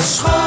school.